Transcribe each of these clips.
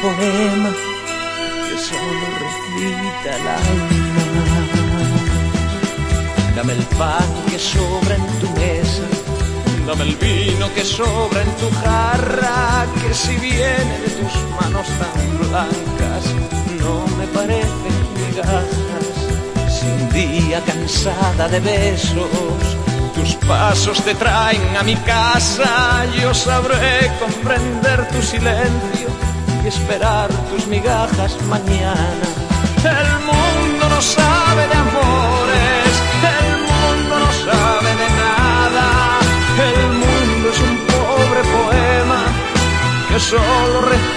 poema que solo recita el alma. Dame el pan que sobra en tu mesa, dame el vino que sobra en tu jarra, que si viene de tus manos tan blancas, no me parecen migajas. Si un día cansada de besos, tus pasos te traen a mi casa, yo sabré comprender tu silencio y esperar tus migajas mañana. El mundo no sabe de amores, el mundo no sabe de nada, el mundo es un pobre poema que solo recita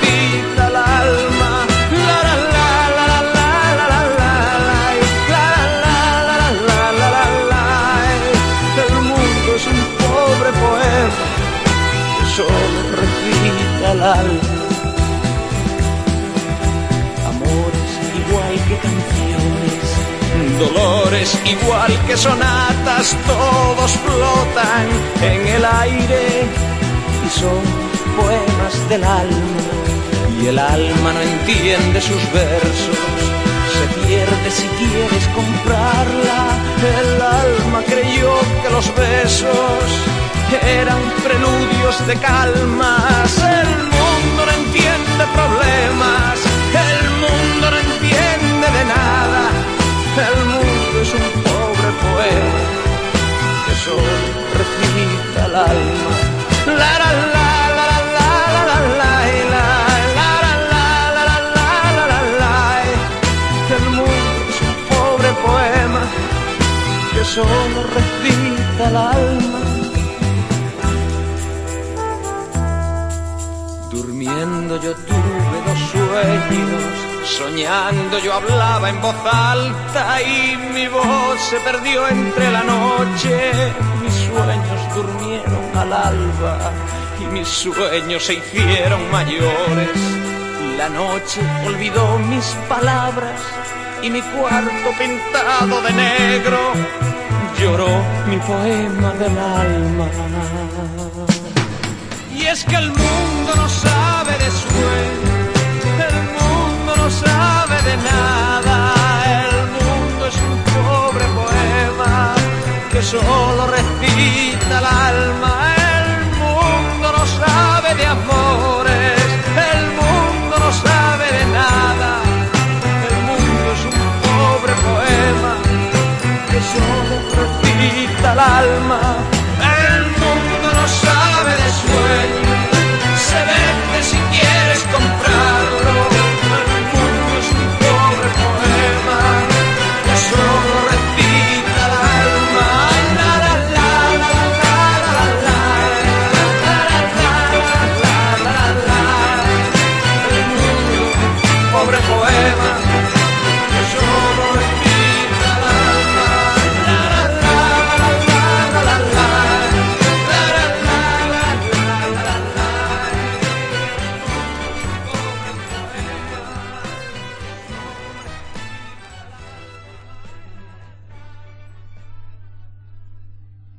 Amores igual que canciones, dolores igual que sonatas, todos flotan en el aire y son poemas del alma. Y el alma no entiende sus versos, se pierde si quieres comprarla. El alma creyó que los besos eran preludios de calmas. Solo recita el alma. Durmiendo yo tuve dos sueños, soñando yo hablaba en voz alta y mi voz se perdió entre la noche. Mis sueños durmieron al alba y mis sueños se hicieron mayores. La noche olvidó mis palabras y mi cuarto pintado de negro lloró mi poema del alma. Y es que el mundo no sabe de alma.